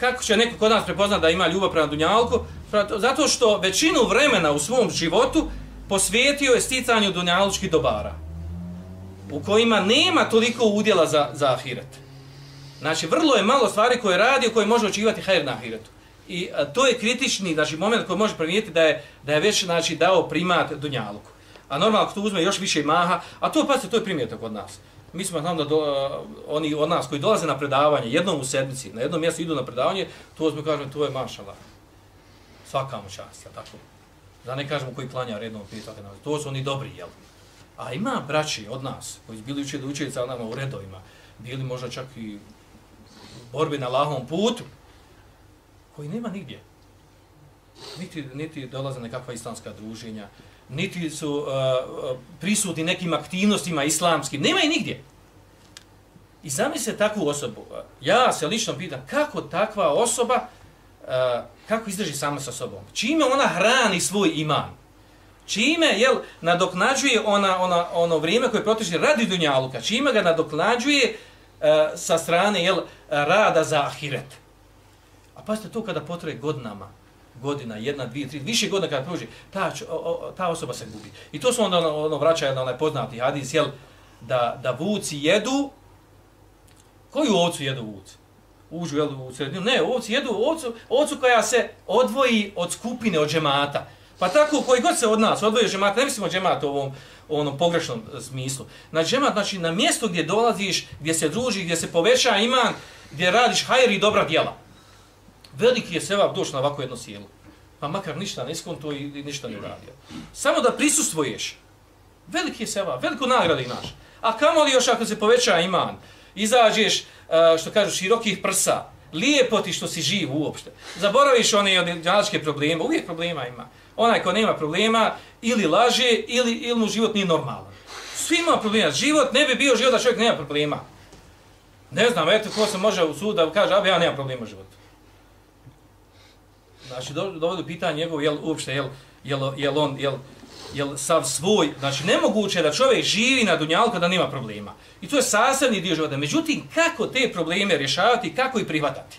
kako će neko kod nas prepoznati da ima ljubav prema Dunjalku? Zato što većinu vremena u svom životu posvijetio je sticanju Dunjalučkih dobara u kojima nema toliko udjela za, za ahiret. Znači, vrlo je malo stvari koje radi u koje može očivati hajr na ahiretu. I a, to je kritični znači, moment koji može primijeti da je, da je već znači, dao primat Dunjaluku. A normalno ako to uzme još više maha, a to pa to je primjetak kod nas. Mi smo znam da do, eh, oni od nas koji dolaze na predavanje jednom u sedmici, na jednom mjestu idu na predavanje, to smo kažemo to je mašala. Svaka mu čast, tako. Da ne kažemo koji klanja rednom pita, to su oni dobri, jel? A ima braći od nas, koji su bili učili učenica nama u redovima, bili možda čak i borbi na lahom putu, koji nema nigdje. Niti, niti dolaze nekakva islamska druženja, niti su uh, uh prisutni nekim aktivnostima islamskim, nema i nigdje. I zamislite takvu osobu, ja se lično pitam, kako takva osoba, uh, kako izdrži sama sa sobom? Čime ona hrani svoj iman? Čime, jel, nadoknađuje ona, ona, ono vrijeme koje protiče radi Dunjaluka? Čime ga nadoknađuje uh, sa strane, jel, rada za ahiret? A pa to kada potroje godinama, godina, jedna, dvije, tri, više godina kada prođe, ta, o, o, ta osoba se gubi. I to se onda ono, ono na onaj poznati hadis, jel, da, da vuci jedu, koju ovcu jedu vuci? Uđu, jel, u sredinu? Ne, ovci jedu ovcu, ovcu koja se odvoji od skupine, od džemata. Pa tako, koji god se od nas odvoji od džemata, ne mislimo o u ovom, onom pogrešnom smislu. Na džemat, znači na mjesto gdje dolaziš, gdje se druži, gdje se poveća iman, gdje radiš hajri i dobra djela. Veliki je sevap doći na ovako jedno sjelo. Pa makar ništa ne iskonto i ništa ne uradio. Samo da prisustvuješ. Veliki je sevap, veliko nagrada imaš. A kamo li još ako se poveća iman, izađeš, e, što kažu, širokih prsa, lijepo ti što si živ uopšte. Zaboraviš one odjeđalačke probleme, uvijek problema ima. Onaj ko nema problema, ili laže, ili, ili mu život nije normalan. Svi ima problema. Život ne bi bio život da čovjek nema problema. Ne znam, eto ko se može u suda da kaže, a ja nemam problema u životu znači dovodi pitanje njegov jel uopšte jel jel jel on jel jel sav svoj znači nemoguće da čovjek živi na dunjalku da nema problema. I to je sastavni dio života. Međutim kako te probleme rješavati kako ih prihvatati?